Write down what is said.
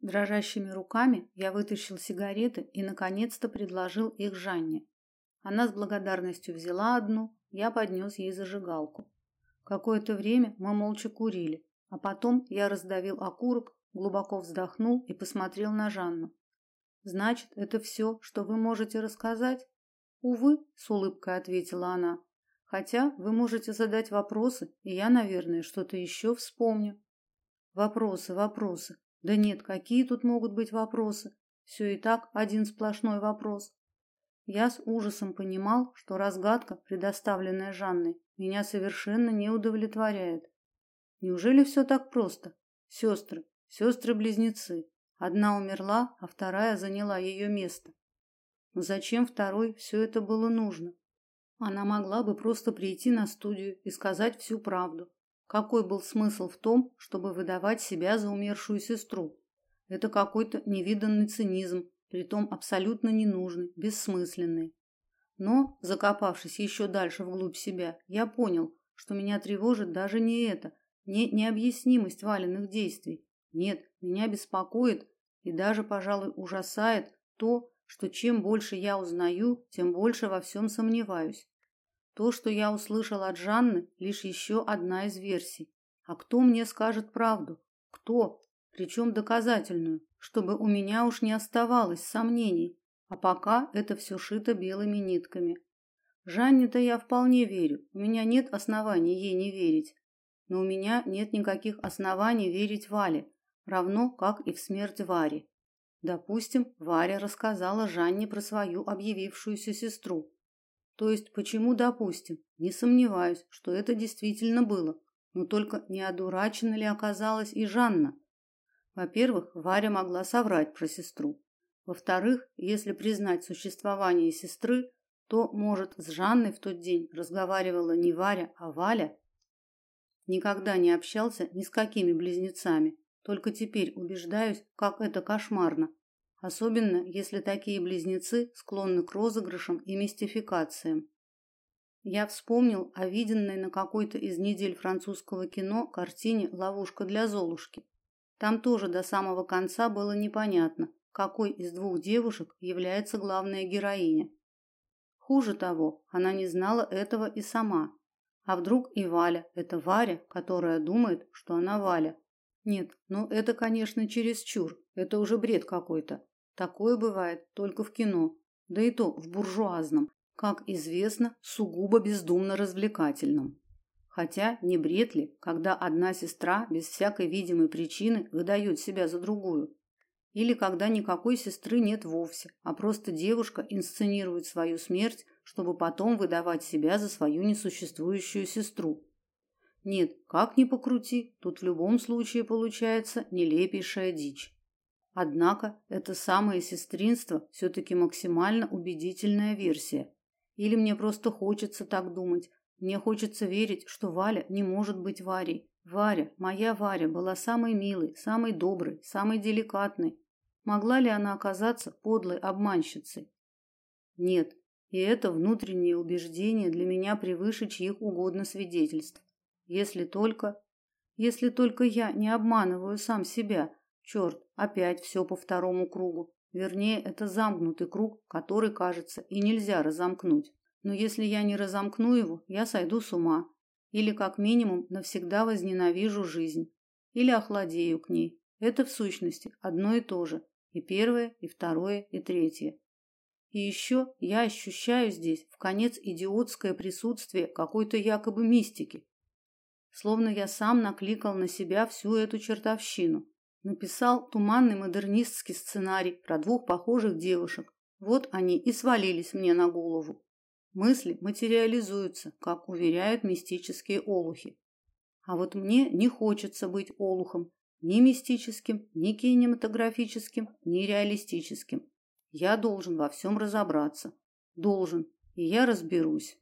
Дрожащими руками я вытащил сигареты и наконец-то предложил их Жанне. Она с благодарностью взяла одну, я поднес ей зажигалку. Какое-то время мы молча курили, а потом я раздавил окурок, глубоко вздохнул и посмотрел на Жанну. Значит, это все, что вы можете рассказать? Увы, с улыбкой ответила она. Хотя вы можете задать вопросы, и я, наверное, что-то еще вспомню. Вопросы, вопросы. Да нет, какие тут могут быть вопросы? Все и так один сплошной вопрос. Я с ужасом понимал, что разгадка, предоставленная Жанной, меня совершенно не удовлетворяет. Неужели все так просто? Сестры, сестры-близнецы. Одна умерла, а вторая заняла ее место. Но зачем второй все это было нужно? Она могла бы просто прийти на студию и сказать всю правду. Какой был смысл в том, чтобы выдавать себя за умершую сестру? Это какой-то невиданный цинизм, притом абсолютно ненужный, бессмысленный. Но, закопавшись еще дальше вглубь себя, я понял, что меня тревожит даже не это, не необъяснимость валенных действий. Нет, меня беспокоит и даже, пожалуй, ужасает то, что чем больше я узнаю, тем больше во всем сомневаюсь. То, что я услышал от Жанны, лишь еще одна из версий. А кто мне скажет правду? Кто? Причем доказательную, чтобы у меня уж не оставалось сомнений. А пока это все шито белыми нитками. Жанне-то я вполне верю. У меня нет оснований ей не верить. Но у меня нет никаких оснований верить Вале, равно как и в смерть Вари. Допустим, Варя рассказала Жанне про свою объявившуюся сестру. То есть, почему допустим? Не сомневаюсь, что это действительно было. Но только не одурачена ли оказалась и Жанна? Во-первых, Варя могла соврать про сестру. Во-вторых, если признать существование сестры, то, может, с Жанной в тот день разговаривала не Варя, а Валя. Никогда не общался ни с какими близнецами, только теперь убеждаюсь, как это кошмарно. Особенно, если такие близнецы склонны к розыгрышам и мистификациям. Я вспомнил о виденной на какой-то из недель французского кино картине Ловушка для Золушки. Там тоже до самого конца было непонятно, какой из двух девушек является главная героиня. Хуже того, она не знала этого и сама. А вдруг и Валя это Варя, которая думает, что она Валя, нет, ну это, конечно, чересчур. Это уже бред какой-то. Такое бывает только в кино, да и то в буржуазном, как известно, сугубо бездумно развлекательном. Хотя не бред ли, когда одна сестра без всякой видимой причины выдает себя за другую? Или когда никакой сестры нет вовсе, а просто девушка инсценирует свою смерть, чтобы потом выдавать себя за свою несуществующую сестру? Нет, как ни покрути, тут в любом случае получается нелепейшая дичь. Однако это самое сестринство все таки максимально убедительная версия. Или мне просто хочется так думать. Мне хочется верить, что Валя не может быть Варей. Варя, моя Варя была самой милой, самой доброй, самой деликатной. Могла ли она оказаться подлой обманщицей? Нет, и это внутреннее убеждение для меня превыше чьих угодно свидетельств. Если только... Если только я не обманываю сам себя. Черт, опять все по второму кругу. Вернее, это замкнутый круг, который, кажется, и нельзя разомкнуть. Но если я не разомкну его, я сойду с ума. Или, как минимум, навсегда возненавижу жизнь. Или охладею к ней. Это, в сущности, одно и то же. И первое, и второе, и третье. И еще я ощущаю здесь в конец идиотское присутствие какой-то якобы мистики, словно я сам накликал на себя всю эту чертовщину. Написал туманный модернистский сценарий про двух похожих девушек. Вот они и свалились мне на голову. Мысли материализуются, как уверяют мистические олухи. А вот мне не хочется быть олухом, ни мистическим, ни кинематографическим, ни реалистическим. Я должен во всем разобраться. Должен, и я разберусь.